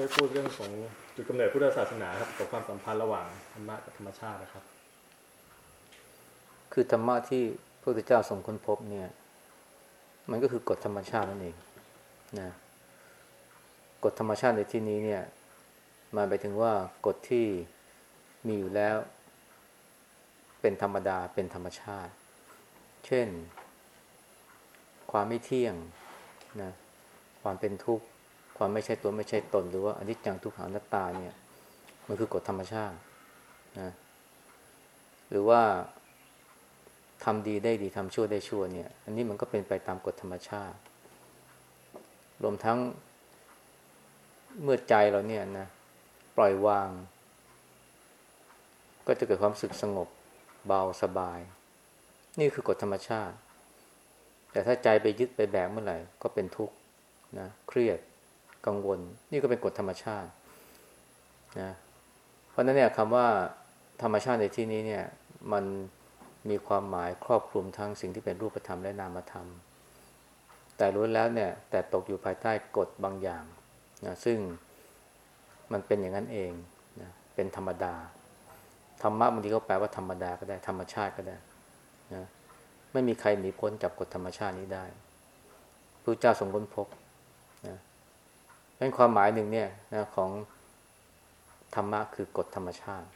ช่วยพูดเรื่องของจุดกำเนิดพุทธศาสนาครับกับความสัมพันธ์ระหว่างธรรมะกับธรรมชาตินะครับ คือธรรมะที่พระพุทธเจ้าทรงค้นพบเนี่ย มันก็คือกฎธรรมชาตินั่นเองนะกฎธรรมชาติในที่นี้เนี่ยมาไปถึงว่ากฎที่มีอยู่แล้ว เป็นธรรมดาเป็นธรรมชาติ เช่น ความไม่เที่ยงนะความเป็นทุกข์ ความไม่ใช่ตัวไม่ใช่ตนหรือว่าอนิจจังทุกขังนัตตาเนี่ย มันคือกฎธรรมชาตินะหรือว่าทำดีได้ดีทำชั่วได้ชั่วเนี่ย อันนี้มันก็เป็นไปตามกฎธรรมชาติ รวมทั้งเมื่อใจเราเนี่ยนะปล่อยวาง ก็จะเกิดความสึกสงบเบาสบาย นี่คือกฎธรรมชาติ แต่ถ้าใจไปยึดไปแบกเมื่อไหร่ ก็เป็นทุกข์นะเครียด กังวล นี่ก็เป็นกฎธรรมชาตินะเพราะนั้นเนี่ยคำว่าธรรมชาติในที่นี้เนี่ย มันมีความหมายครอบคลุมทั้งสิ่งที่เป็นรูปธรรมและนามธรรม แต่รู้แล้วเนี่ย แต่ตกอยู่ภายใต้กฎบางอย่างนะซึ่งมันเป็นอย่างนั้นเองนะเป็นธรรมดา ธรรมะบางทีก็แปลว่าธรรมดาก็ได้ธรรมชาติก็ได้นะไม่มีใครหนีพ้นจากกฎธรรมชาตินี้ได้พระเจ้าทรงค้นพบ เป็นความหมายหนึ่งเนี่ยนะของธรรมะคือกฎธรรมชาติ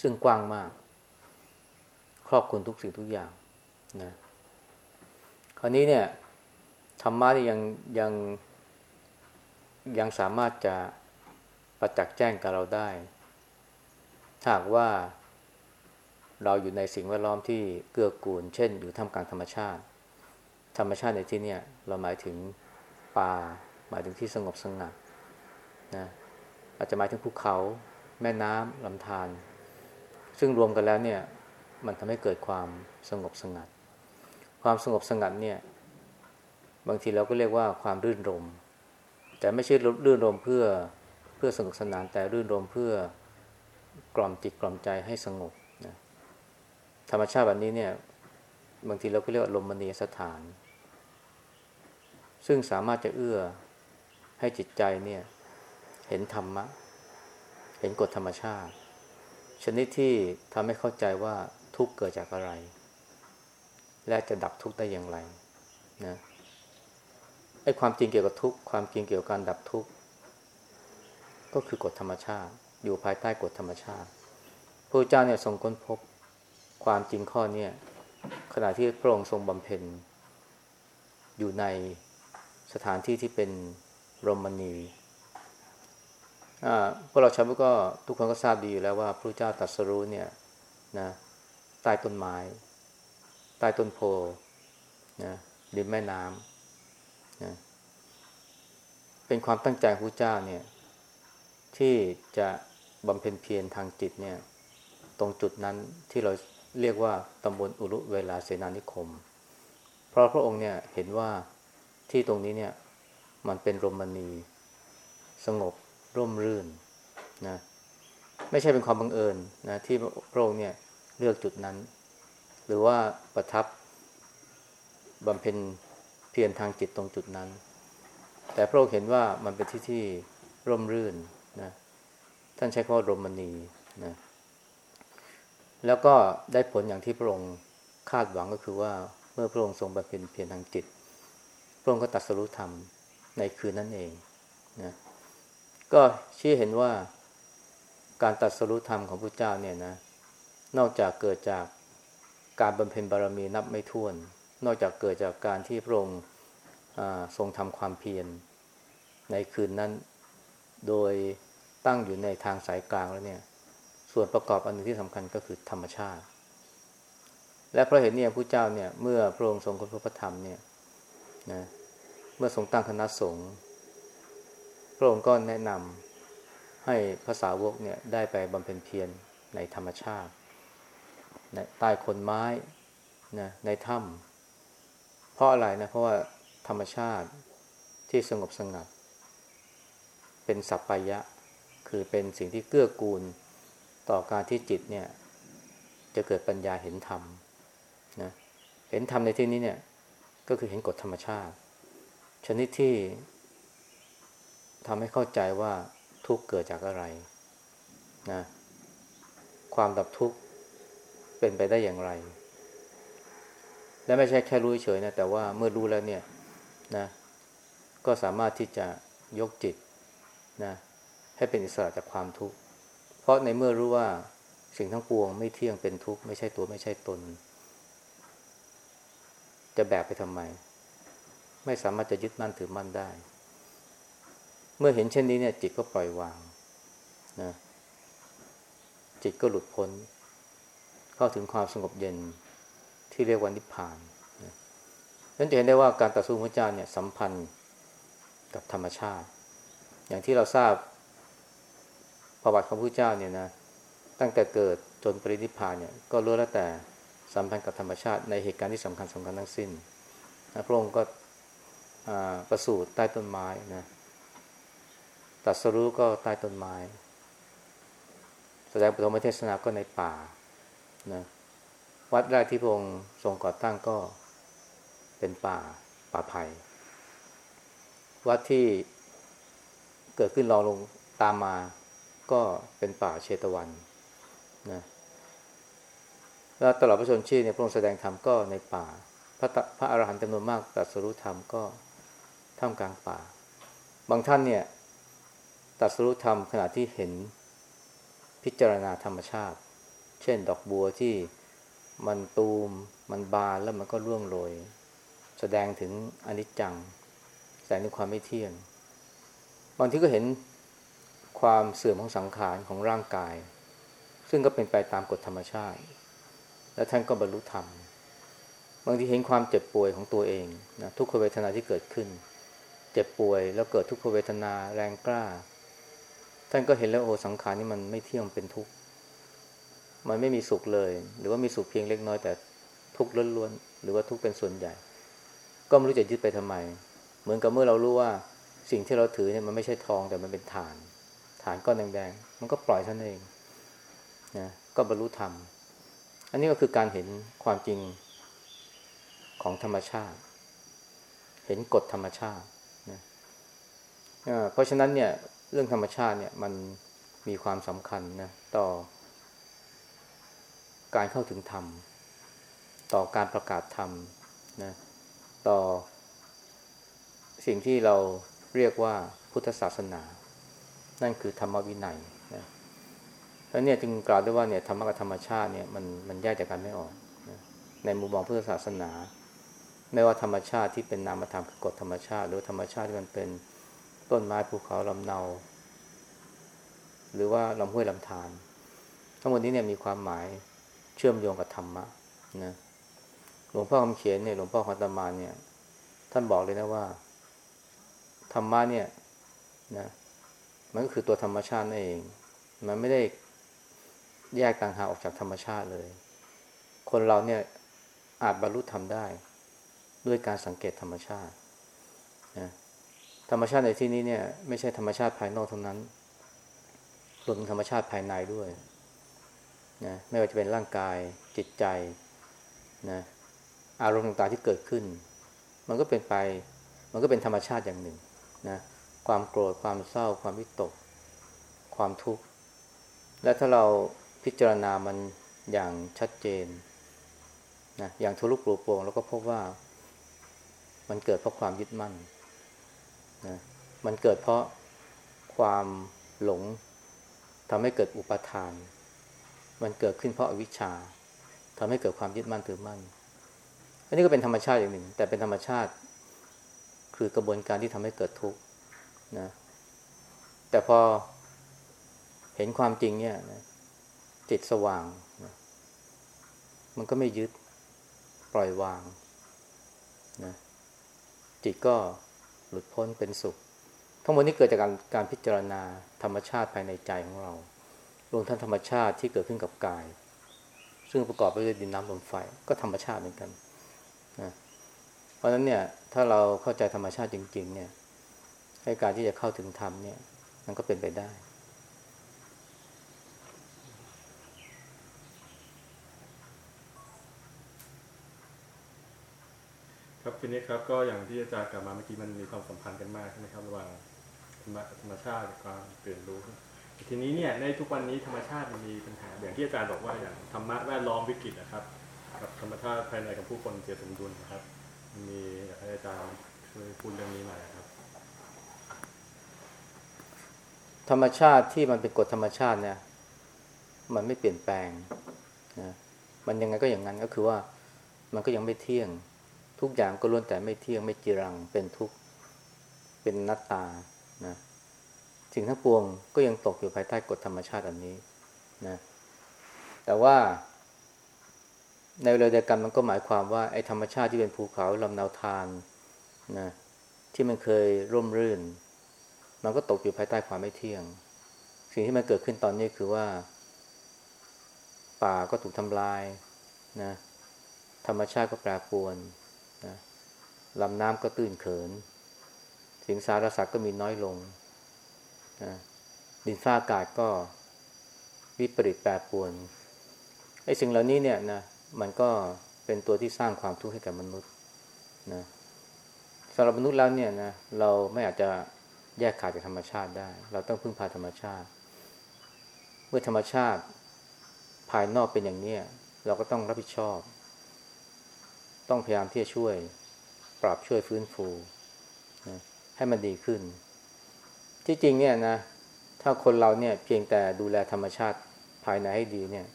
ซึ่งกว้างมาก ครอบคลุมทุกสิ่งทุกอย่างนะคราวนี้เนี่ยธรรมะนี่ยังยังยังสามารถจะประจักษ์แจ้งกับเราได้หากว่าเราอยู่ในสิ่งแวดล้อมที่เกื้อกูล เช่น อยู่ท่ามกลางธรรมชาติ ธรรมชาติในที่นี้เราหมายถึงป่า หมายถึงที่สงบสงัดนะอาจจะหมายถึงภูเขาแม่น้ำลำธารซึ่งรวมกันแล้วเนี่ย มันทำให้เกิดความสงบสงัด ความสงบสงัดเนี่ย บางทีเราก็เรียกว่าความรื่นรม แต่ไม่ใช่รื่นรมเพื่อเพื่อสนุกสนาน แต่รื่นรมเพื่อกล่อมจิตกล่อมใจให้สงบนะธรรมชาติแบบนี้เนี่ย บางทีเราก็เรียกว่าลมมณีสถาน ซึ่งสามารถจะเอื้อ ให้จิตใจเนี่ย เห็นธรรมะ เห็นกฎธรรมชาติ ชนิดที่ทำให้เข้าใจว่าทุกข์เกิดจากอะไร และจะดับทุกข์ได้อย่างไรนะไอ้ความจริงเกี่ยวกับทุกข์ความจริงเกี่ยวกับการดับทุกข์ก็คือกฎธรรมชาติ อยู่ภายใต้กฎธรรมชาติพระเจ้าเนี่ยทรงค้นพบความจริงข้อนี้ขณะที่พระองค์ทรงบำเพ็ญอยู่ในสถานที่ที่เป็น รมณีพวกเราชาวพุทธก็ทุกคนก็ทราบดีอยู่แล้วว่าพระเจ้าตรัสรู้เนี่ยนะใต้ต้นไม้ ใต้ต้นโพนะริมแม่น้ำนะเป็นความตั้งใจพระเจ้าเนี่ยที่จะบำเพ็ญเพียรทางจิตเนี่ยตรงจุดนั้นที่เราเรียกว่าตำบลอุรุเวลาเสนานิคม เพราะพระองค์เนี่ยเห็นว่าที่ตรงนี้เนี่ย มันเป็นรมณีสงบร่มรื่นนะไม่ใช่เป็นความบังเอิญนะที่พระองค์เนี่ยเลือกจุดนั้น หรือว่าประทับบำเพ็ญเพียรทางจิตตรงจุดนั้น แต่พระองค์เห็นว่ามันเป็นที่ที่ร่มรื่นนะท่านใช้คำว่ารมณีนะแล้วก็ได้ผลอย่างที่พระองค์คาดหวังก็คือว่าเมื่อพระองค์ทรงบำเพ็ญเพียรทางจิต พระองค์ก็ตัดสรุธรรม ในคืนนั้นเองนะก็ชี้เห็นว่าการตัดสรุธรรมของพระเจ้าเนี่ยนะ นอกจากเกิดจากการบำเพ็ญบารมีนับไม่ถ้วน นอกจากเกิดจากการที่พระองค์ทรงทำความเพียรในคืนนั้น โดยตั้งอยู่ในทางสายกลางแล้วเนี่ย ส่วนประกอบอันนึงที่สำคัญก็คือธรรมชาติ และเพราะเห็นเนี่ยผู้เจ้าเนี่ย เมื่อพระองค์ทรงค้นพบพระธรรมเนี่ยนะ มื่อทรงตั้งคณะสงฆ์พระองค์ก็แนะนำให้ภาษาวกเนี่ยได้ไปบำเพ็ญเพียรในธรรมชาติในใต้คนไม้นะในถ้ำเพราะอะไรนะเพราะว่าธรรมชาติที่สงบสงัด เป็นสัพพยะ คือเป็นสิ่งที่เกื้อกูลต่อการที่จิตเนี่ย จะเกิดปัญญาเห็นธรรมนะเห็นธรรมในที่นี้เนี่ย ก็คือเห็นกฎธรรมชาติ ชนิดที่ทำให้เข้าใจว่าทุกเกิดจากอะไรนะความดับทุกข์เป็นไปได้อย่างไร และไม่ใช่แค่รู้เฉยนะ แต่ว่าเมื่อรู้แล้วเนี่ยนะก็สามารถที่จะยกจิตนะให้เป็นอิสระจากความทุกข์ เพราะในเมื่อรู้ว่าสิ่งทั้งปวงไม่เที่ยงเป็นทุกข์ ไม่ใช่ตัวไม่ใช่ตน จะแบกไปทำไม ไม่สามารถจะยึดมั่นถือมั่นได้ เมื่อเห็นเช่นนี้เนี่ย จิตก็ปล่อยวางนะจิตก็หลุดพ้น เข้าถึงความสงบเย็นที่เรียกว่านิพพานนะนั้นจะเห็นได้ว่าการต่อสู้พระเจ้าเนี่ยสัมพันธ์กับธรรมชาติ อย่างที่เราทราบประวัติของพระเจ้าเนี่ยนะตั้งแต่เกิดจนปรินิพพานเนี่ยก็รู้แล้วแต่สัมพันธ์กับธรรมชาติในเหตุการณ์ที่สำคัญสำคัญทั้งสิ้นพระองค์ก็ ประสูติใต้ต้นไม้นะตรัสรู้ก็ใต้ต้นไม้ แสดงปฐมเทศนาก็ในป่านะวัดแรกที่พระองค์ทรงก่อตั้งก็เป็นป่าป่าไผ่วัดที่เกิดขึ้นรองลงตามมาก็เป็นป่าเชตวันนะแล้วตลอดพระชนชีพเนี่ยพระองค์แสดงธรรมก็ในป่า พระพระอรหันต์จำนวนมากตรัสรู้ธรรมก็ ท่ามกลางป่า บางท่านเนี่ยตรัสรู้ธรรมขณะที่เห็นพิจารณาธรรมชาติ เช่นดอกบัวที่มันตูม มันบานแล้วมันก็ร่วงโรย แสดงถึงอนิจจัง แสดงถึงความไม่เที่ยง บางทีก็เห็นความเสื่อมของสังขารของร่างกาย ซึ่งก็เป็นไปตามกฎธรรมชาติ และท่านก็บรรลุธรรม บางทีเห็นความเจ็บป่วยของตัวเองนะทุกขเวทนาที่เกิดขึ้น เจ็บป่วย แล้วเกิดทุกขเวทนาแรงกล้า ท่านก็เห็นแล้วโอ้สังขารนี่มันไม่เที่ยงเป็นทุกข์มันไม่มีสุขเลย หรือว่ามีสุขเพียงเล็กน้อยแต่ทุกข์ล้วนๆหรือว่าทุกข์เป็นส่วนใหญ่ ก็ไม่รู้จะยึดไปทำไม เหมือนกับเมื่อเรารู้ว่าสิ่งที่เราถือเนี่ยมันไม่ใช่ทองแต่มันเป็นฐาน ฐานก้อนแดงๆมันก็ปล่อยท่านเองนะก็บรรลุธรรม อันนี้ก็คือการเห็นความจริงของธรรมชาติ เห็นกฎธรรมชาติ เพราะฉะนั้นเนี่ยเรื่องธรรมชาติเนี่ยมันมีความสำคัญนะต่อ การเข้าถึงธรรม ต่อการประกาศธรรมนะต่อ สิ่งที่เราเรียกว่าพุทธศาสนา นั่นคือธรรมวินัยนะแล้วเนี่ยจึงกล่าวได้ว่าเนี่ยธรรมกับธรรมชาติเนี่ยมันมันแยกจากกันไม่ออกนะในมุมมองพุทธศาสนา ไม่ว่าธรรมชาติที่เป็นนามธรรมคือกฎธรรมชาติ หรือธรรมชาติที่มันเป็น ต้นไม้ภูเขาลำเนา หรือว่าลำห้วยลำธารทั้งหมดนี้เนี่ยมีความหมายเชื่อมโยงกับธรรมะนะหลวงพ่อคำเขียนเนี่ยหลวงพ่อคอนตมาเนี่ย ท่านบอกเลยนะว่า ธรรมะเนี่ยนะมันก็คือตัวธรรมชาตินั่นเอง มันไม่ได้แยกต่างหากออกจากธรรมชาติเลย คนเราเนี่ยอาจบรรลุธรรมได้ ด้วยการสังเกตธรรมชาติ ธรรมชาติในที่นี้เนี่ยไม่ใช่ธรรมชาติภายนอกเท่านั้นรวมถึงธรรมชาติภายในด้วยนะไม่ว่าจะเป็นร่างกายจิตใจนะอารมณ์ต่างๆที่เกิดขึ้น มันก็เป็นไป มันก็เป็นธรรมชาติอย่างหนึ่งนะความโกรธความเศร้า ความวิตก ความทุกข์ และถ้าเราพิจารณามันอย่างชัดเจนนะอย่างทุลุปลูปวงแล้วก็พบว่า มันเกิดเพราะความยึดมั่น นะมันเกิดเพราะความหลงทำให้เกิดอุปทาน มันเกิดขึ้นเพราะอวิชชาทำให้เกิดความยึดมั่นถือมั่น อันนี้ก็เป็นธรรมชาติอย่างหนึ่ง แต่เป็นธรรมชาติ คือกระบวนการที่ทำให้เกิดทุกข์นะแต่พอเห็นความจริงเนี่ยนะจิตสว่างนะมันก็ไม่ยึดปล่อยวางนะจิตก็ หลุดพ้นเป็นสุข ทั้งหมดนี้เกิดจากการการพิจารณาธรรมชาติภายในใจของเรารวมทั้งธรรมชาติที่เกิดขึ้นกับกาย ซึ่งประกอบไปด้วยดินน้ำลมไฟก็ธรรมชาติเหมือนกันนะเพราะฉะนั้นเนี่ยถ้าเราเข้าใจธรรมชาติจริง ๆ เนี่ยให้การที่จะเข้าถึงธรรมเนี่ย มันก็เป็นไปได้ ครับ ทีนี้ครับก็อย่างที่อาจารย์กล่าวมาเมื่อกี้มันมีความสัมพันธ์กันมากใช่ไหมครับระหว่างธรรมธรรมชาติกับความตื่ยนรู้ ทีนี้เนี่ยในทุกวันนี้ธรรมชาติมันมีปัญหาอย่างที่อาจารย์บอกว่าอย่างธรรมะแวดล้อมวิกฤตนะครับกับธรรมชาติภายในกับผู้คนเสียสมดุลนะครับ มีอยากให้อาจารย์ช่วยพูดเรื่องนี้หน่อยครับ ธรรมชาติที่มันเป็นกฎธรรมชาติเนี่ยมันไม่เปลี่ยนแปลงนะมันยังไงก็อย่างนั้นก็คือว่ามันก็ยังไม่เที่ยง ทุกอย่างก็ล้วนแต่ไม่เที่ยงไม่จีรังเป็นทุกข์เป็นนัตตานะสิ่งทั้งปวงก็ยังตกอยู่ภายใต้กฎธรรมชาติอันนี้นะแต่ว่า ในเวลาเดียวกันมันก็หมายความว่าไอ้ธรรมชาติที่เป็นภูเขาลำนาทานนะที่มันเคยร่มรื่น มันก็ตกอยู่ภายใต้ความไม่เที่ยง สิ่งที่มันเกิดขึ้นตอนนี้คือว่า ป่าก็ถูกทำลายนะธรรมชาติก็แปรปรวน ลำน้ำก็ตื้นเขิน สิงสารสัตว์ก็มีน้อยลงนะดินฟ้าอากาศก็วิปริตแปรปวนไอ้สิ่งเหล่านี้เนี่ยนะมันก็เป็นตัวที่สร้างความทุกข์ให้กับมนุษย์นะสำหรับมนุษย์แล้วเนี่ยนะเราไม่อาจจะแยกขาดจากธรรมชาติได้ เราต้องพึ่งพาธรรมชาติ เมื่อธรรมชาติภายนอกเป็นอย่างนี้เราก็ต้องรับผิดชอบ ต้องพยายามที่จะช่วย ปรับช่วยฟื้นฟูนะให้มันดีขึ้น ที่จริงเนี่ยนะ ถ้าคนเราเนี่ยเพียงแต่ดูแลธรรมชาติภายในให้ดีเนี่ย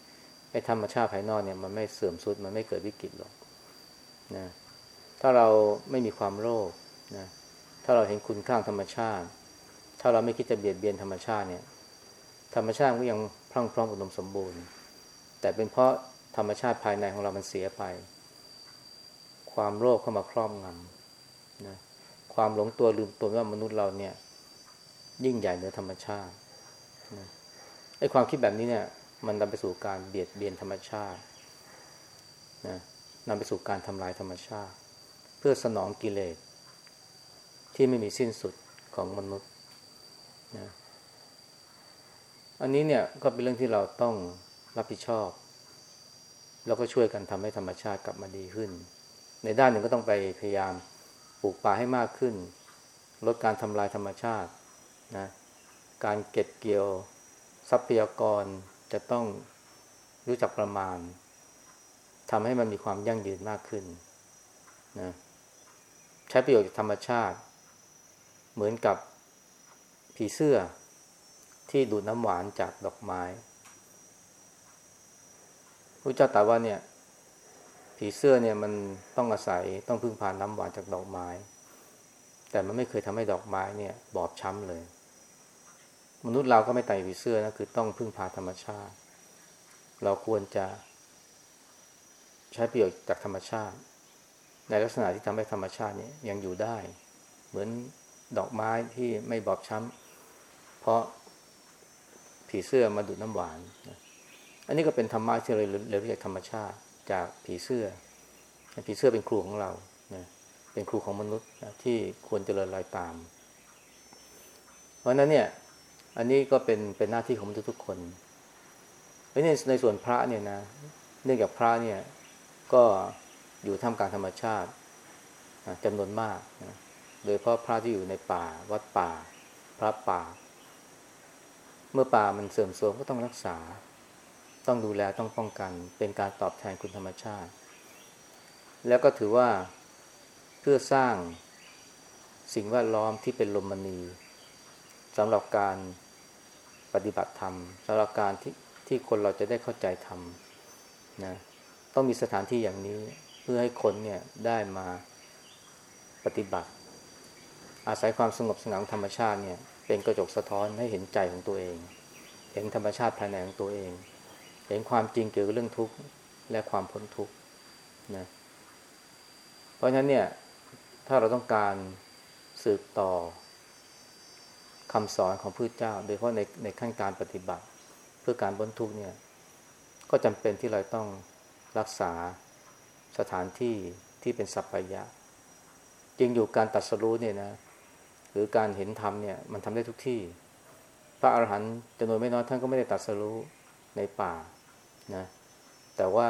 ไอ้ธรรมชาติภายนอกเนี่ยมันไม่เสื่อมทรุดมันไม่เกิดวิกฤตหรอกนะถ้าเราไม่มีความโลภนะถ้าเราเห็นคุณค่าธรรมชาติ ถ้าเราไม่คิดจะเบียดเบียนธรรมชาติเนี่ย ธรรมชาติก็ยังพรั่งพร้อมอุดมสมบูรณ์ แต่เป็นเพราะธรรมชาติภายในของเรามันเสียไป ความโลภเข้ามาครอบงำนะความหลงตัวลืมตัวว่ามนุษย์เราเนี่ย ยิ่งใหญ่เหนือธรรมชาตินะไอ้ความคิดแบบนี้เนี่ย มันนำไปสู่การเบียดเบียนธรรมชาตินะนำไปสู่การทำลายธรรมชาติ เพื่อสนองกิเลสที่ไม่มีสิ้นสุดของมนุษย์นะอันนี้เนี่ยก็เป็นเรื่องที่เราต้องรับผิดชอบ แล้วก็ช่วยกันทำให้ธรรมชาติกลับมาดีขึ้น ในด้านหนึ่งก็ต้องไปพยายามปลูกป่าให้มากขึ้น ลดการทำลายธรรมชาตินะการเก็บเกี่ยวทรัพยากรจะต้องรู้จักประมาณทำให้มันมีความยั่งยืนมากขึ้นนะใช้ประโยชน์จากธรรมชาติ เหมือนกับผีเสื้อที่ดูดน้ำหวานจากดอกไม้พระเจ้าตรัสว่าเนี่ย ผีเสื้อเนี่ยมันต้องอาศัยต้องพึ่งพาน้ำหวานจากดอกไม้ แต่มันไม่เคยทำให้ดอกไม้เนี่ย บอบช้ำเลย มนุษย์เราก็ไม่ไต่ผีเสื้อนะคือต้องพึ่งพาธรรมชาติ เราควรจะ ใช้ประโยชน์จากธรรมชาติ ในลักษณะที่ทำให้ธรรมชาติเนี่ยยังอยู่ได้ เหมือนดอกไม้ที่ไม่บอบช้ำเพราะผีเสื้อมาดูดน้ำหวาน อันนี้ก็เป็นธรรมะที่เราเรียนรู้จากธรรมชาติ จากผีเสื้อ ผีเสื้อเป็นครูของเรานะเป็นครูของมนุษย์นะที่ควรเจริญรอยตาม เพราะนั้นเนี่ย อันนี้ก็เป็นเป็นหน้าที่ของมนุษย์ทุกคนในในส่วนพระเนี่ยนะเนื่องจากพระเนี่ยก็อยู่ท่ามกลางธรรมชาติจำนวนมากนะโดยเพราะพระที่อยู่ในป่าวัดป่า พระป่า เมื่อป่ามันเสื่อมโทรมก็ต้องรักษา ต้องดูแลต้องป้องกัน เป็นการตอบแทนคุณธรรมชาติ แล้วก็ถือว่าเพื่อสร้างสิ่งแวดล้อมที่เป็นลมมณีสำหรับการปฏิบัติธรรมสำหรับการที่ที่คนเราจะได้เข้าใจธรรมนะต้องมีสถานที่อย่างนี้เพื่อให้คนเนี่ยได้มาปฏิบัติ อาศัยความสงบสงัดธรรมชาติเนี่ยเป็นกระจกสะท้อนให้เห็นใจของตัวเอง เห็นธรรมชาติภายในของตัวเอง เห็นความจริงเกี่ยวกับเรื่องทุกข์และความพ้นทุกข์นะเพราะฉะนั้นเนี่ย ถ้าเราต้องการสืบต่อคำสอนของพระเจ้า โดยเฉพาะในในขั้นการปฏิบัติ เพื่อการบรรทุกข์เนี่ย ก็จำเป็นที่เราต้องรักษาสถานที่ที่เป็นสัพพยะจริงอยู่การตัดสรู้เนี่ยนะ หรือการเห็นธรรมเนี่ยมันทำได้ทุกที่ พระอาหารหันต์จำนวนไม่น้อยท่านก็ไม่ได้ตัดสรู้ในป่า นะแต่ว่า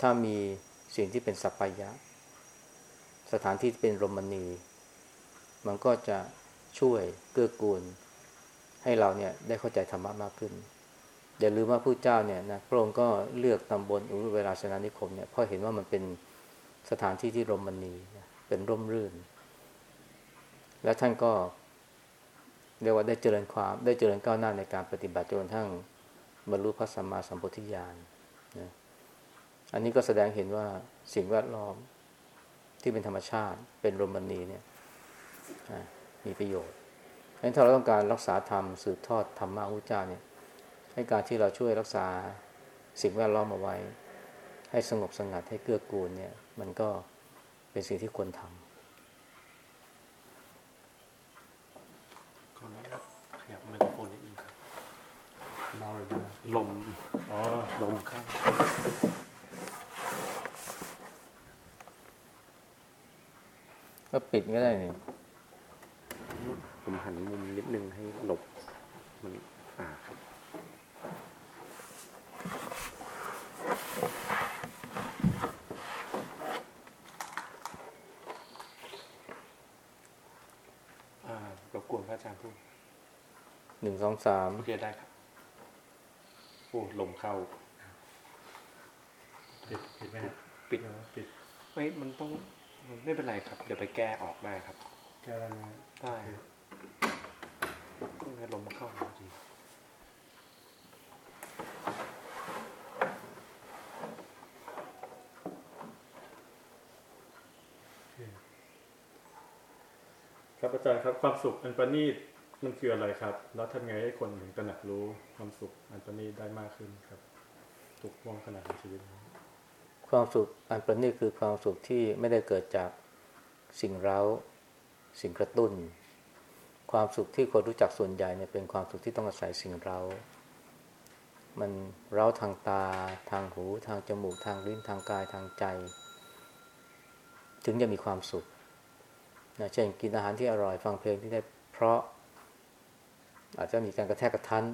ถ้ามีสิ่งที่เป็นสัพพยะ สถานที่เป็นรมณี มันก็จะช่วยเกื้อกูล ให้เราเนี่ยได้เข้าใจธรรมะมากขึ้น อย่าลืมว่าผู้เจ้าเนี่ยนะพระองค์ก็เลือกตำบลอุรุเวลาสนานิคมเนี่ยเพราะเห็นว่ามันเป็นสถานที่ที่รมณีเป็นร่มรื่น และท่านก็เรียกว่าได้เจริญความได้เจริญก้าวหน้าในการปฏิบัติจนทั้ง บรรลุพระสัมมาสัมพุทธิญาณนะอันนี้ก็แสดงเห็นว่าสิ่งแวดล้อมที่เป็นธรรมชาติเป็นรมณีเนี่ยมีประโยชน์ดังนั้นถ้าเราต้องการรักษาธรรมสืบทอดธรรมะอุจาเนี่ย ให้การที่เราช่วยรักษาสิ่งแวดล้อมเอาไว้ ให้สงบสงัดให้เกื้อกูลเนี่ย มันก็เป็นสิ่งที่ควรทำ ขออนุญาตขยับไมโครโฟนนิดนึงครับ เบาเลยนะลมอ๋อลมเข้าก็ปิดก็ได้นี่ผมหันมุมนิดนึงให้หลบมันอ่าครับอ่ารบกวนพระอาจารย์พูดหนึ่งสองสามโอเคได้ครับโอ้ลมเข้า ปิดปิดไหมฮะปิดเดี๋ยวปิดไม่มันต้องมันไม่เป็นไรครับ เดี๋ยวไปแก้ออกได้ครับ แก้แล้วนะได้ให้ลมเข้าจริงโอเคครับอาจารย์ครับความสุขอันประณีต มันคืออะไรครับ แล้วทำไงให้คนถึงตระหนักรู้ความสุขอันประณีตได้มากขึ้นครับ ทุกวงขนาดของชีวิต ความสุขอันประณีตคือความสุขที่ไม่ได้เกิดจากสิ่งเร้า สิ่งกระตุ้น ความสุขที่คนรู้จักส่วนใหญ่เนี่ยเป็นความสุขที่ต้องอาศัยสิ่งเร้า มันเร้าทางตา ทางหู ทางจมูก ทางลิ้น ทางกาย ทางใจ ถึงจะมีความสุขนะเช่นกินอาหารที่อร่อย ฟังเพลงที่ได้เพราะ อาจจะมีการกระแทกกระทัน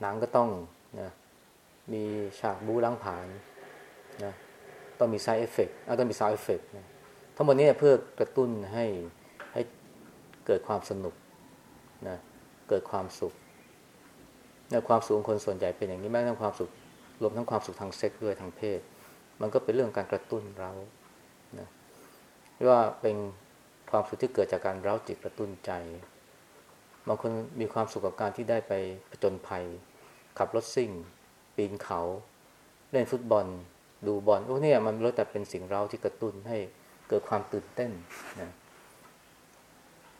หนังก็ต้องนะมีฉากบู๊ล้างผลาญนะต้องมี side effect อะต้องมี sound effect นะทั้งหมดนี้เพื่อกระตุ้นให้ให้เกิดความสนุกนะเกิดความสุขนะความสุขของคนส่วนใหญ่เป็นอย่างนี้แม้ทั้งความสุขรวมทั้งความสุขทางเซ็กซ์ด้วยทางเพศ มันก็เป็นเรื่องการกระตุ้นเรานะว่าเป็นความสุขที่เกิดจากการเร้าจิตกระตุ้นใจ บางคนมีความสุขกับการที่ได้ไปผจญภัย ขับรถซิ่ง ปีนเขา เล่นฟุตบอล ดูบอลพวกนี้มันล้วนแต่เป็นสิ่งเร้าที่กระตุ้นให้เกิดความตื่นเต้นนะ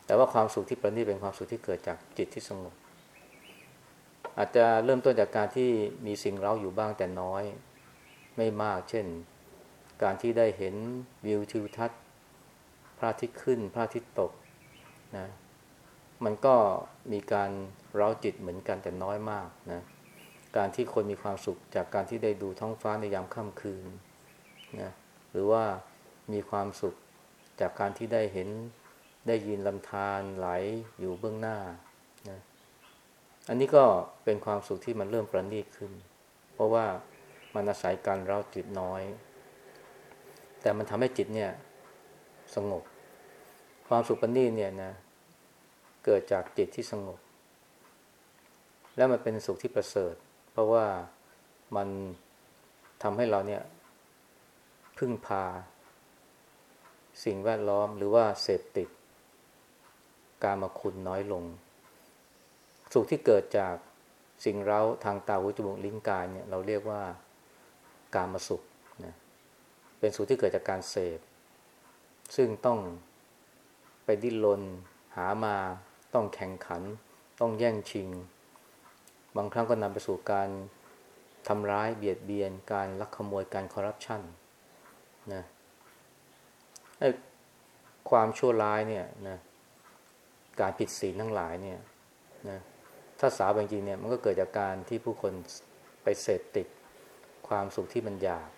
แต่ว่าความสุขที่ประณีตเป็นความสุขที่เกิดจากจิตที่สงบ อาจจะเริ่มต้นจากการที่มีสิ่งเร้าอยู่บ้างแต่น้อย ไม่มาก เช่น การที่ได้เห็นวิวทิวทัศน์พระอาทิตย์ขึ้นพระอาทิตย์ตกนะ มันก็มีการเร้าจิตเหมือนกันแต่น้อยมากนะการที่คนมีความสุขจากการที่ได้ดูท้องฟ้าในยามค่ำคืนนะหรือว่ามีความสุขจากการที่ได้เห็นได้ยินลำธารไหลอยู่เบื้องหน้านะอันนี้ก็เป็นความสุขที่มันเริ่มประณีตขึ้น เพราะว่ามันอาศัยการเร้าจิตน้อย แต่มันทำให้จิตเนี่ยสงบ ความสุขประณีตเนี่ยนะ เกิดจากจิตที่สงบ และมันเป็นสุขที่ประเสริฐ เพราะว่ามันทำให้เราเนี่ย พึ่งพา สิ่งแวดล้อมหรือว่าเสพติด การมาคุณน้อยลง สุขที่เกิดจากสิ่งเร้าทางตาหูจมูกลิ้นกายเนี่ยเราเรียกว่าการมาสุขนะเป็นสุขที่เกิดจากการเสพ ซึ่งต้องไปดิ้นรนหามา ต้องแข่งขัน ต้องแย่งชิง บางครั้งก็นำไปสู่การทำร้ายเบียดเบียน การลักขโมยการคอร์รัปชันนะไอความชั่วร้ายเนี่ยนะการผิดศีลทั้งหลายเนี่ยนะถ้าสาวจริงเนี่ยมันก็เกิดจากการที่ผู้คนไปเสพติดความสุขที่มันอยาก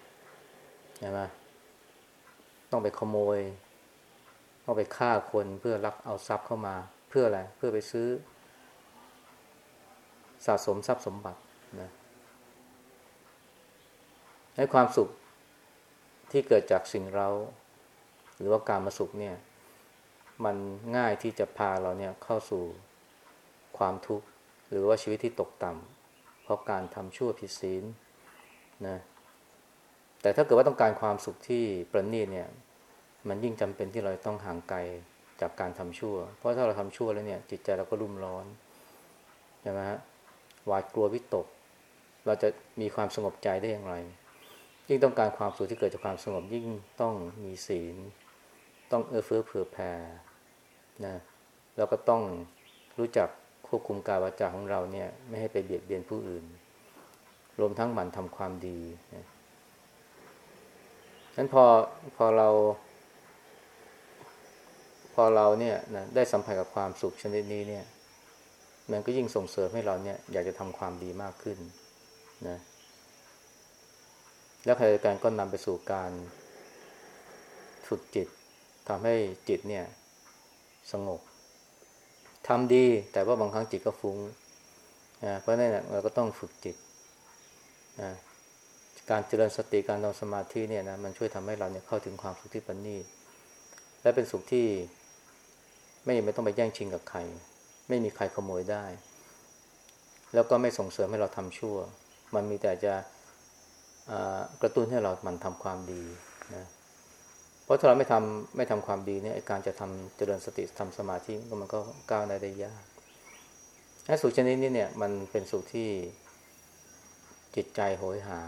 ใช่ไหมต้องไปขโมย ต้องไปฆ่าคนเพื่อรักเอาทรัพย์เข้ามา พื่ออะไร เพื่อไปซื้อ สะสมทรัพย์สมบัตินะให้ความสุขที่เกิดจากสิ่งเรา หรือว่าการมาสุขเนี่ย มันง่ายที่จะพาเราเนี่ยเข้าสู่ความทุกข์ หรือว่าชีวิตที่ตกต่ำเพราะการทำชั่วผิดศีลนะแต่ถ้าเกิดว่าต้องการความสุขที่ประณีตเนี่ย มันยิ่งจำเป็นที่เราต้องห่างไกล จากการทำชั่ว เพราะถ้าเราทำชั่วแล้วเนี่ย จิตใจเราก็รุ่มร้อนใช่ไหมฮะหวาดกลัววิตก เราจะมีความสงบใจได้อย่างไร ยิ่งต้องการความสุขที่เกิดจากความสงบยิ่งต้องมีศีล ต้องเอื้อเฟื้อเผื่อแผ่นะแล้วก็ต้องรู้จักควบคุมกายวาจาของเราเนี่ย ไม่ให้ไปเบียดเบียนผู้อื่น รวมทั้งหมั่นทำความดีนะนั้นพอพอเรา พอเราเนี่ยนะได้สัมผัสกับความสุขชนิดนี้เนี่ย มันก็ยิ่งส่งเสริมให้เราเนี่ย อยากจะทำความดีมากขึ้นนะแล้วขณะเดียวกันก็นำไปสู่การฝึกจิตทำให้จิตเนี่ย สงบทำดีแต่ว่าบางครั้งจิตก็ฟุง้งนะเพราะนั่นเราก็ต้องฝึกจิตนะการเจริญสติการทำสมาธิเนี่ยนะมันช่วยทำให้เราเนี่ยเข้าถึงความสุขที่ปณีตและเป็นสุขที่ ไม่ไม่ต้องไปแย่งชิงกับใคร ไม่มีใครขโมยได้ แล้วก็ไม่ส่งเสริมให้เราทำชั่ว มันมีแต่จะกระตุ้นให้เรามันทำความดีนะเพราะถ้าเราไม่ทำไม่ทำความดีเนี่ยการจะทำเจริญสติทำสมาธิมันก็ก้าวได้ได้ยากไอ้สุขชนิดนี้เนี่ยมันเป็นสุขที่จิตใจโหยหา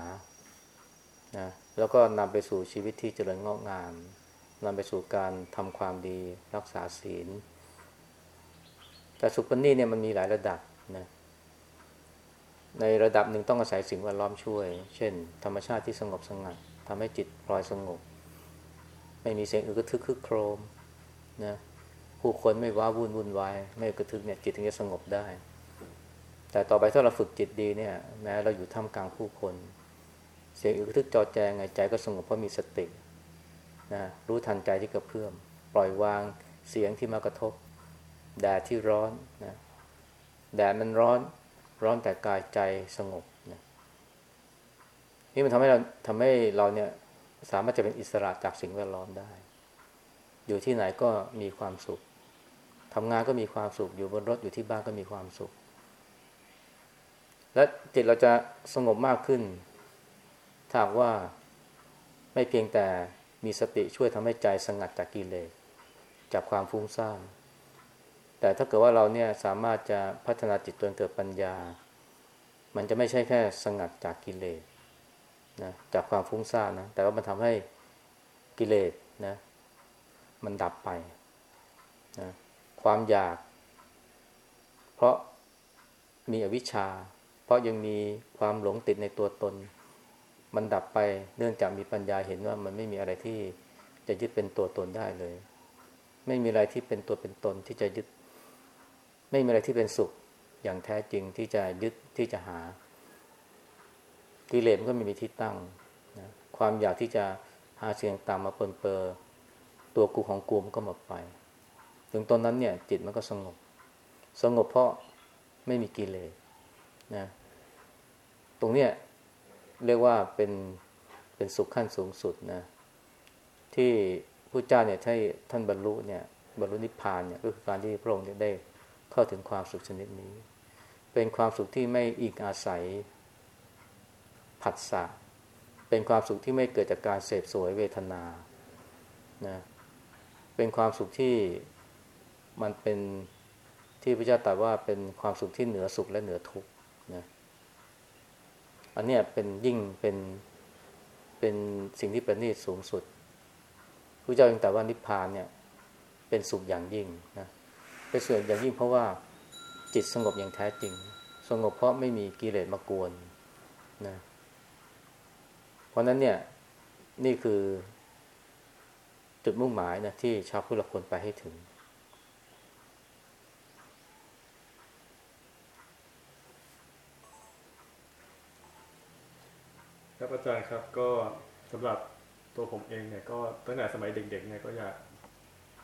นะแล้วก็นำไปสู่ชีวิตที่เจริญงอกงาม นำไปสู่การทำความดีรักษาศีล แต่สุปนีเนี่ยมันมีหลายระดับนะในระดับหนึ่งต้องอาศัยสิ่งแวดล้อมช่วย เช่น ธรรมชาติที่สงบสงัดทำให้จิตปลอยสงบ ไม่มีเสียงอึกทึกคึกโครมนะผู้คนไม่ว้าวุ่นวุ่นวายไม่กระทึกเนี่ยจิตถึงจะสงบได้ แต่ต่อไปถ้าเราฝึกจิตดีเนี่ย แม้เราอยู่ท่ามกลางผู้คน เสียงอึกทึกจอแจงไงใจก็สงบเพราะมีสติ นะรู้ทันใจที่กระเพื่อม ปล่อยวางเสียงที่มากระทบ แดดที่ร้อนนะแดดมันร้อนร้อนแต่กายใจสงบนะนี่มันทำให้เราทำให้เราเนี่ยสามารถจะเป็นอิสระจากสิ่งแวดล้อมได้ อยู่ที่ไหนก็มีความสุขทำงานก็มีความสุข อยู่บนรถอยู่ที่บ้านก็มีความสุข และจิตเราจะสงบมากขึ้นถ้าว่าไม่เพียงแต่ มีสติช่วยทำให้ใจสงัดจากกิเลสจากความฟุ้งซ่านแต่ถ้าเกิดว่าเราเนี่ยสามารถจะพัฒนาจิตจนเกิดปัญญา มันจะไม่ใช่แค่สงัดจากกิเลสนะจากความฟุ้งซ่านนะแต่ว่ามันทำให้กิเลสนะมันดับไปนะความอยาก เพราะมีอวิชชา เพราะยังมีความหลงติดในตัวตน มันดับไปเนื่องจากมีปัญญาเห็นว่ามันไม่มีอะไรที่จะยึดเป็นตัวตนได้เลย ไม่มีอะไรที่เป็นตัวเป็นตนที่จะยึด ไม่มีอะไรที่เป็นสุขอย่างแท้จริงที่จะยึดที่จะหากิเลสมันก็ไม่มีที่ตั้งนะความอยากที่จะหาเสียงตามมาเปินเปอร์ตัวกูของกูมันก็หมดไป ถึงตอนนั้นเนี่ย จิตมันก็สงบ สงบเพราะไม่มีกิเลสนะ ตรงเนี้ย เรียกว่าเป็นเป็นสุขขั้นสูงสุดนะที่พระเจ้าเนี่ยท่านท่านบรรลุเนี่ยบรรลุนิพพานเนี่ยก็คือการที่พระองค์ได้เข้าถึงความสุขชนิดนี้ เป็นความสุขที่ไม่อิงอาศัยผัสสะเป็นความสุขที่ไม่เกิดจากการเสพสวยเวทนานะเป็นความสุขที่มันเป็นที่พระเจ้าตรัสว่าเป็นความสุขที่เหนือสุขและเหนือทุกข์ อันนี้เป็นยิ่งเป็นเป็นสิ่งที่เป็นนิสสูงสุดพระเจ้าจึงแตรัสว่านิพพานเนี่ย เป็นสุขอย่างยิ่งนะเป็นส่วนอย่างยิ่งเพราะว่าจิตสงบอย่างแท้จริง สงบเพราะไม่มีกิเลสมากวนนะเพราะนั้นเนี่ยนี่คือจุดมุ่งหมายนะที่ชาวพุทธคนไปให้ถึง ครับอาจารย์ครับก็สำหรับตัวผมเองเนี่ยก็ตั้งแต่สมัยเด็ก ๆ เนี่ยก็อยาก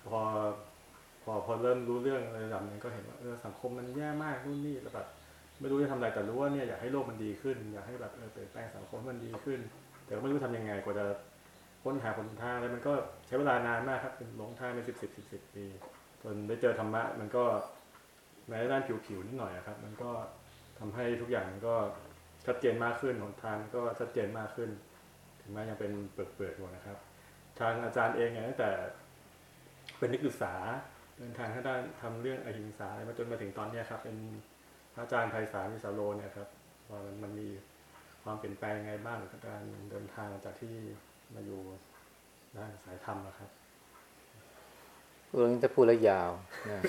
พอพอพอเริ่มรู้เรื่องระดับนึงก็เห็นว่าเออสังคมมันแย่มากนู่นนี่แล้วแบบไม่รู้จะทำอะไรแต่รู้ว่าเนี่ยอยากให้โลกมันดีขึ้น อยากให้แบบเออเปลี่ยนแปลงสังคมมันดีขึ้น แต่ก็ไม่รู้ทำยังไงกว่าจะค้นหาคนทางอะไรมันก็ใช้เวลานานมากครับเป็นหลงทางเป็นสิบสิบสิบสิบปีจนได้เจอธรรมะมันก็แม้ด้านผิวๆนิดหน่อยครับ มันก็ทำให้ทุกอย่างมันก็ ชัดเจนมากขึ้นหนทางก็ชัดเจนมากขึ้น ถึงแม้ยังเป็นเปลือกๆอยู่นะครับ ทางอาจารย์เองเนี่ยตั้งแต่เป็นนักศึกษาเดินทางทางด้านทำเรื่องอหิงสามาจนมาถึงตอนนี้ครับ เป็นอาจารย์ไพศาลวิสาโลเนี่ยครับว่ามันมันมีความเปลี่ยนแปลงยังไงบ้างกับการเดินทางจากที่มาอยู่ด้านสายธรรมนะครับเรื่องนี้จะพูดแล้วยาวนะ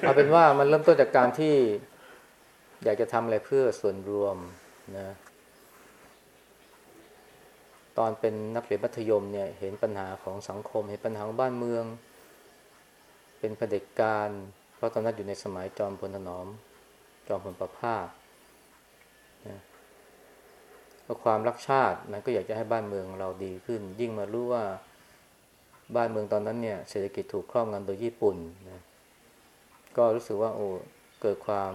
เอาเป็นว่ามันเริ่มต้นจากการที่ อยากจะทำอะไรเพื่อส่วนรวมนะตอนเป็นนักเรียนมัธยมเนี่ยเห็นปัญหาของสังคม เห็นปัญหาของบ้านเมือง เป็นเผด็จการ เพราะตอนนั้นอยู่ในสมัยจอมพลถนอม จอมพลประภาสนะความรักชาติมันก็อยากจะให้บ้านเมืองเราดีขึ้น ยิ่งมารู้ว่าบ้านเมืองตอนนั้นเนี่ยเศรษฐกิจถูกครอบงำโดยญี่ปุ่นนะก็รู้สึกว่าโอ้เกิดความ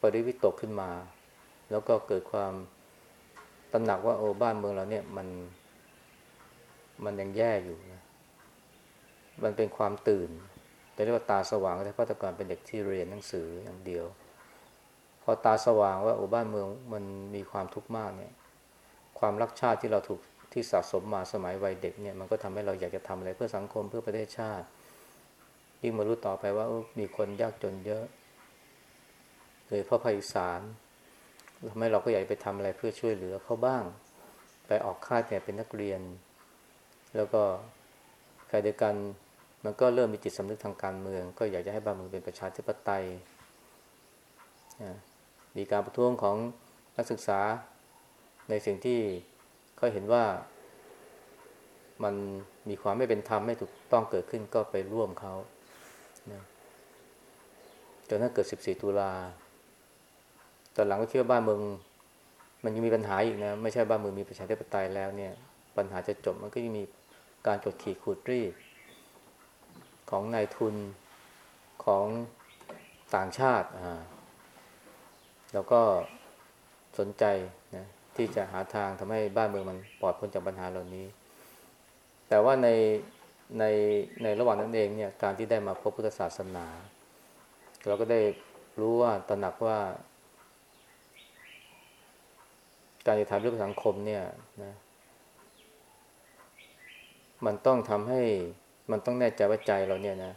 ปริวิตกขึ้นมา แล้วก็เกิดความตระหนักว่าโอ้บ้านเมืองเราเนี่ยมัน มันยังแย่อยู่นะมันเป็นความตื่น แต่เรียกว่าตาสว่างแต่พราะแต่ก่อนเป็นเด็กที่เรียนหนังสืออย่างเดียว พอตาสว่างว่าโอ้บ้านเมืองมันมีความทุกข์มากเนี่ย ความรักชาติที่เราถูกที่สะสมมาสมัยวัยเด็กเนี่ยมันก็ทำให้เราอยากจะทำอะไรเพื่อสังคมเพื่อประเทศชาติยิ่งมารู้ต่อไปว่ามีคนยากจนเยอะ โดยเฉพาะภาคอีสานทำให้เราก็อยากไปทำอะไรเพื่อช่วยเหลือเขาบ้าง ไปออกค่ายแต่เป็นนักเรียน แล้วก็ใครเดียวกันมันก็เริ่มมีจิตสำนึกทางการเมือง ก็อยากจะให้บ้านเมืองเป็นประชาธิปไตยนะมีการประท้วงของนักศึกษาในสิ่งที่เขาเห็นว่ามันมีความไม่เป็นธรรมไม่ถูกต้องเกิดขึ้นก็ไปร่วมเขาจนถ้าเกิด 14 ตุลา ตอนหลังก็คิดว่าบ้านเมืองมันยังมีปัญหาอีกนะ ไม่ใช่บ้านเมืองมีประชาธิปไตยแล้วเนี่ย ปัญหาจะจบมันก็ยังมีการกดขี่ขูดรีดของนายทุนของต่างชาติอ่าแล้วก็สนใจนะที่จะหาทางทำให้บ้านเมืองมันปลอดพ้นจากปัญหาเหล่านี้ แต่ว่าในในในระหว่างนั้นเองเนี่ยการที่ได้มาพบพุทธศาสนา เราก็ได้รู้ว่าตระหนักว่า การจะทำเรื่องสังคมเนี่ยนะมันต้องทำให้มันต้องแน่ใจว่าใจเราเนี่ยนะ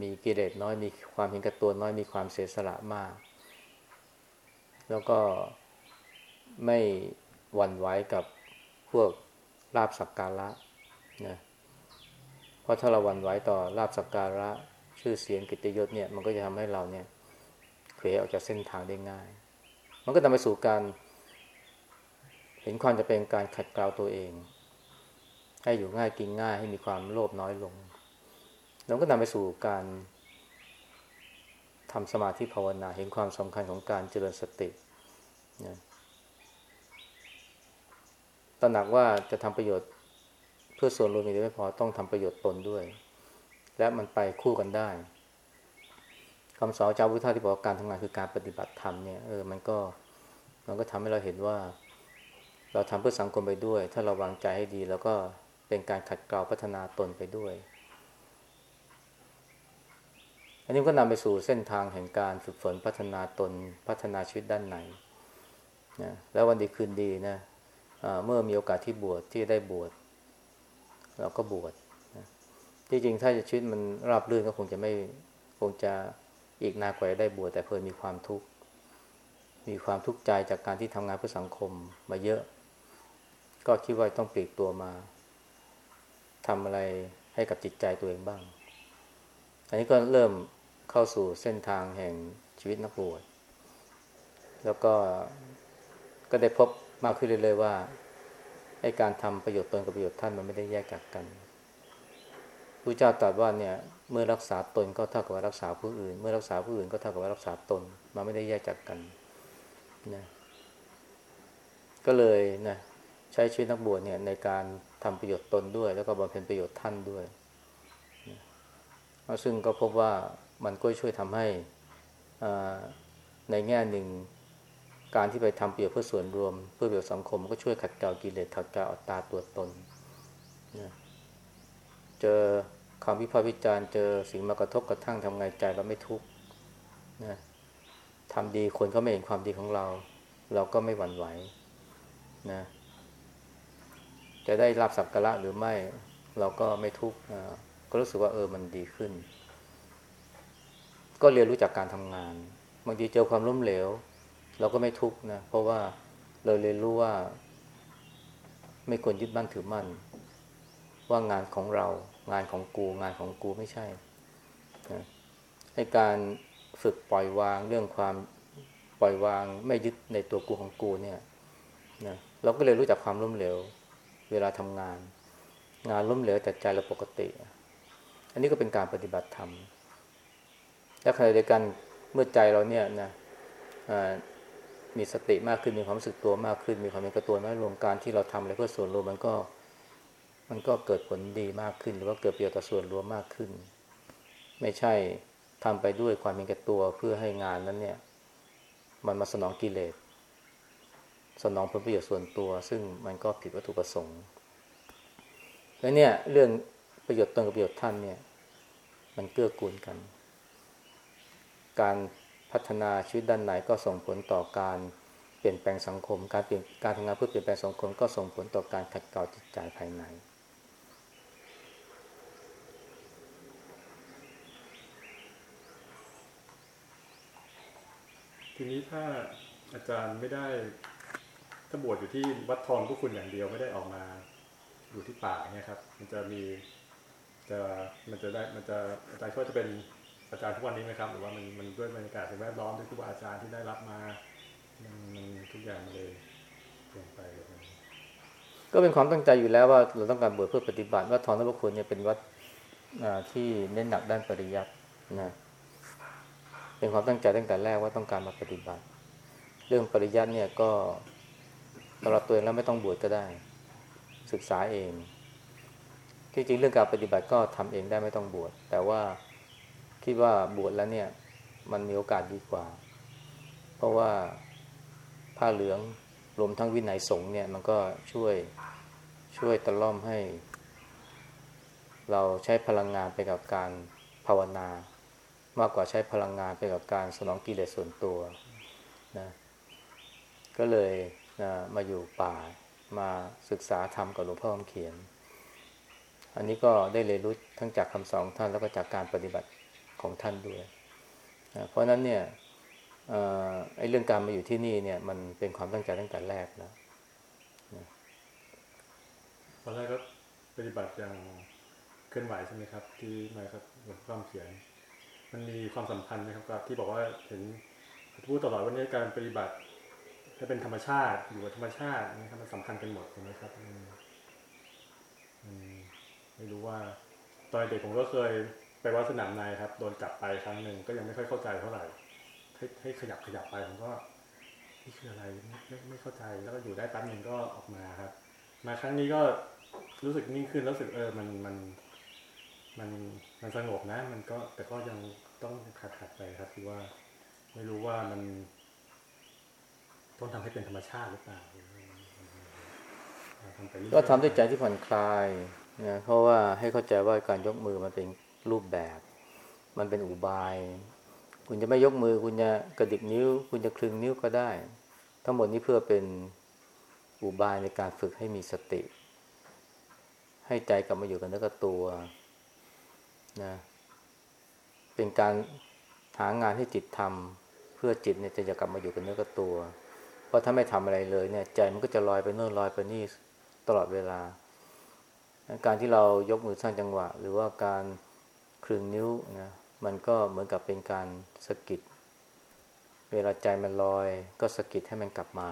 มีกิเลสน้อยมีความเห็นแก่ตัวน้อยมีความเสียสละมาก แล้วก็ไม่หวั่นไหวกับพวกลาบสักการะนะเพราะถ้าเราหวั่นไหวต่อลาบสักการะ ชื่อเสียงกิตยศเนี่ย มันก็จะทำให้เราเนี่ยเขวออกจากเส้นทางได้ง่าย มันก็นำไปสู่การเห็นความจะเป็นการขัดเกลาตัวเอง ให้อยู่ง่ายกินง่ายให้มีความโลภน้อยลง แล้วก็นำไปสู่การทำสมาธิภาวนาเห็นความสำคัญของการเจริญสตินะตระหนักว่าจะทำประโยชน์เพื่อส่วนรวมอย่างเดียวไม่พอต้องทำประโยชน์ตนด้วย และมันไปคู่กันได้ คำสอนเจ้าพุทธาที่บอกการทำงานคือการปฏิบัติธรรมเนี่ยเออมันก็มันก็ทำให้เราเห็นว่า เราทำเพื่อสังคมไปด้วย ถ้าเราวางใจให้ดี แล้วก็เป็นการขัดเกลาพัฒนาตนไปด้วย อันนี้ก็นำไปสู่เส้นทางแห่งการฝึกฝนพัฒนาตนพัฒนาชีวิตด้านในนะแล้ววันดีคืนดีนะเมื่อมีโอกาสที่บวชที่ได้บวชเราก็บวชนะที่จริงถ้าจะชีวิตมันราบรื่นก็คงจะไม่คงจะ อีกนานกว่าจะได้บวชแต่เพิ่มมีความทุกข์มีความทุกข์ใจจากการที่ทำงานเพื่อสังคมมาเยอะ ก็คิดว่าต้องปลีกตัวมาทำอะไรให้กับจิตใจตัวเองบ้าง อันนี้ก็เริ่มเข้าสู่เส้นทางแห่งชีวิตนักบวชแล้วก็ก็ได้พบมากขึ้นเรื่อยๆว่าไอ้การทำประโยชน์ตนกับประโยชน์ท่านมันไม่ได้แยกจากกันพระเจ้าตรัสว่าเนี่ย เมื่อรักษาตนก็เท่ากับว่ารักษาผู้อื่น เมื่อรักษาผู้อื่นก็เท่ากับว่ารักษาตนมันไม่ได้แยกจากกันนะก็เลยนะใช้ชีวิตนักบวชเนี่ยในการทำประโยชน์ตนด้วย แล้วก็บำเพ็ญประโยชน์ท่านด้วยนะซึ่งก็พบว่ามันก็ช่วยทำให้ในแง่หนึ่งการที่ไปทำประโยชน์เพื่อส่วนรวม เพื่อประโยชน์สังคม ก็ช่วยขัดเกลากิเลสขัดเกลาอัตตาตัวตนนะเจอ คำวิพากษ์วิจารณ์เจอสิ่งมากระทบกระทั่งทำไงใจเราไม่ทุกข์นะทำดีคนเขาไม่เห็นความดีของเรา เราก็ไม่หวั่นไหวนะ จะได้รับสักการะหรือไม่เราก็ไม่ทุกข์นะก็รู้สึกว่าเออมันดีขึ้น ก็เรียนรู้จากการทำงานบางทีเจอความล้มเหลว เราก็ไม่ทุกข์นะเพราะว่าเราเรียนรู้ว่า ไม่ควรยึดมั่นถือมั่น ว่างานของเรา งานของกูงานของกูไม่ใช่ให้การฝึกปล่อยวางเรื่องความปล่อยวางไม่ยึดในตัวกูของกูเนี่ยนะเราก็เลยรู้จักความล้มเหลว เวลาทำงาน งานล้มเหลวแต่ใจเราปกติ อันนี้ก็เป็นการปฏิบัติธรรมและขณะเดียวกันเมื่อใจเราเนี่ยนะมีสติมากขึ้นมีความรู้สึกตัวมากขึ้น มีความเป็นกระตัวน้อยลงการที่เราทำอะไรเพื่อส่วนรวมมันก็ มันก็เกิดผลดีมากขึ้น หรือว่าเกิดประโยชน์ต่อส่วนรวมมากขึ้น ไม่ใช่ทำไปด้วยความเป็นกระตัวเพื่อให้งานนั้นเนี่ย มันมาสนองกิเลสสนองผลประโยชน์ส่วนตัว ซึ่งมันก็ผิดวัตถุประสงค์แล้วเนี่ยเรื่องประโยชน์ตนกับประโยชน์ท่านเนี่ย มันเกื้อกูลกัน การพัฒนาชีวิตด้านไหนก็ส่งผลต่อการเปลี่ยนแปลงสังคม การเปลี่ยนการทำงานเพื่อเปลี่ยนแปลงสังคมก็ส่งผลต่อการขัดเกลาจิตใจภายใน ทีนี้ถ้าอาจารย์ไม่ได้ถ้าบวชอยู่ที่วัดทองพวกคุณอย่างเดียวไม่ได้ออกมาอยู่ที่ป่าเนี่ยครับ มันจะมีจะมันจะได้มันจะอาจารย์ก็จะเป็นอาจารย์ทุกวันนี้ไหมครับ หรือว่ามันมันด้วยบรรยากาศสิ่งแวดล้อมด้วยครูบาอาจารย์ที่ได้รับมามันมันทุกอย่างมันเลยเปลี่ยนไปแบบนี้ก็เป็นความตั้งใจอยู่แล้วว่าเราต้องการบวชเพื่อปฏิบัติวัดทองนพคุณเนี่ยเป็นวัดที่เน้นหนักด้านปริยัตินะ เป็นความตั้งใจตั้งแต่แรกว่าต้องการมาปฏิบัติ เรื่องปริยัติเนี่ยก็สำหรับตัวเองแล้วไม่ต้องบวชก็ได้ ศึกษาเองที่จริงเรื่องการปฏิบัติก็ทำเองได้ไม่ต้องบวชแต่ว่าคิดว่าบวชแล้วเนี่ย มันมีโอกาสดีกว่า เพราะว่าผ้าเหลืองรวมทั้งวินัยสงฆ์เนี่ย มันก็ช่วยช่วยตะล่อมให้ เราใช้พลังงานไปกับการภาวนา มากกว่าใช้พลังงานไปกับการสนองกิเลสส่วนตัวนะก็เลยนะมาอยู่ป่ามาศึกษาธรรมกับหลวงพ่อคำเขียน อันนี้ก็ได้เรียนรู้ทั้งจากคำสอนของท่านแล้วก็จากการปฏิบัติของท่านด้วยนะเพราะนั้นเนี่ยไอ้เรื่องการมาอยู่ที่นี่เนี่ย มันเป็นความตั้งใจตั้งแต่แรกแล้วตอนแรกก็ปฏิบัติอย่างเคลื่อนไหวใช่ไหมครับ ที่มาครับหลวงพ่อเขียน มันมีความสัมพันธ์ไหมครับกับที่บอกว่าเห็นพูดตลอดว่าเนี่ยการปฏิบัติให้เป็นธรรมชาติอยู่กับธรรมชาตินะครับมันสำคัญกันหมดใช่ไหมครับมไม่รู้ว่า ตอนเด็กผมก็เคยไปวัดสนามในครับโดนจับไปครั้งหนึ่งก็ยังไม่ค่อยเข้าใจเท่าไหร่ให้ให้ขยับขยับไปผมก็นี่คืออะไรไม่ไม่ไม่เข้าใจแล้วก็อยู่ได้แป๊บหนึ่งก็ออกมาครับ มาครั้งนี้ก็รู้สึกนิ่งขึ้นรู้สึกเออมันมัน มันมันสงบนะ มันก็แต่ก็ยังต้องขัดขัดๆไปครับคือว่า ไม่รู้ว่ามัน ต้องทำให้เป็นธรรมชาติหรือเปล่าก็ทำด้วยใจที่ผ่อนคลายนะเพราะว่าให้เข้าใจว่าการยกมือมันเป็นรูปแบบ มันเป็นอุบาย คุณจะไม่ยกมือ คุณจะกระดิกนิ้ว คุณจะคลึงนิ้วก็ได้ ทั้งหมดนี้เพื่อเป็นอุบายในการฝึกให้มีสติ ให้ใจกลับมาอยู่กับเนื้อกับตัว นะเป็นการหางานให้จิตทำเพื่อจิตเนี่ยจะกลับมาอยู่กับเนื้อกับตัว เพราะถ้าไม่ทำอะไรเลยเนี่ย ใจมันก็จะลอยไปโน่นลอยไปนี่ตลอดเวลา การที่เรายกมือสร้างจังหวะ หรือว่าการคลึงนิ้วนะมันก็เหมือนกับเป็นการสะกิด เวลาใจมันลอย ก็สะกิดให้มันกลับมา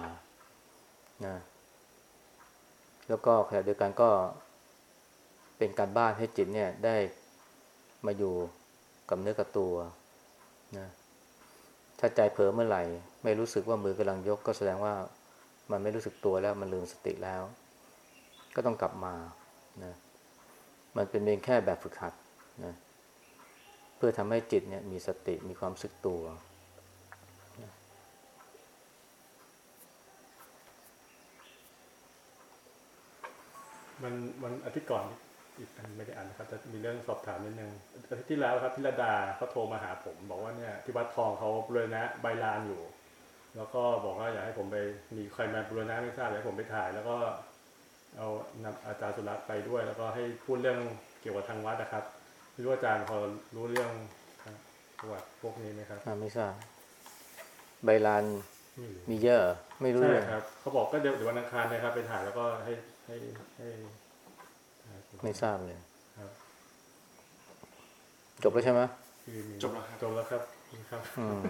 นะแล้วก็ขณะเดียวกันก็เป็นการบ้านให้จิตเนี่ยได้ มาอยู่กับเนื้อกับตัวนะถ้าใจเผลอเมื่อไหร่ ไม่รู้สึกว่ามือกำลังยก ก็แสดงว่ามันไม่รู้สึกตัวแล้วมันลืมสติแล้ว ก็ต้องกลับมานะมันเป็นเพียงแค่แบบฝึกหัดนะเพื่อทำให้จิตเนี่ยมีสติมีความรู้สึกตัวมันวันอาทิตย์ก่อน อีกอันไม่ได้อ่านนะครับแต่มีเรื่องสอบถามนิดนึงอาทิตย์ที่แล้วครับพิรดาเขาโทรมาหาผม บอกว่าเนี่ยที่วัดทองเขาบูรณะใบลานอยู่ แล้วก็บอกว่าอยากให้ผมไปมีใครมาบูรณะไม่ทราบอยากให้ผมไปถ่าย แล้วก็เอานำอาจารย์สุรัตน์ไปด้วย แล้วก็ให้พูดเรื่องเกี่ยวกับทางวัดนะครับไม่รู้อาจารย์พอรู้เรื่องทางประวัติพวกนี้ไหมครับอ่าไม่ทราบใบลานไม่รู้มีเยอะเหรอไม่รู้ใช่เลยครับเขาบอกก็เดี๋ยวเดี๋ยววันอังคารนะครับ ไปถ่ายแล้วก็ให้ให้ให้ถ่าย ไม่ทราบเลยครับจบแล้วใช่ไหมคือมีจบแล้วครับจบแล้วครับครับอืม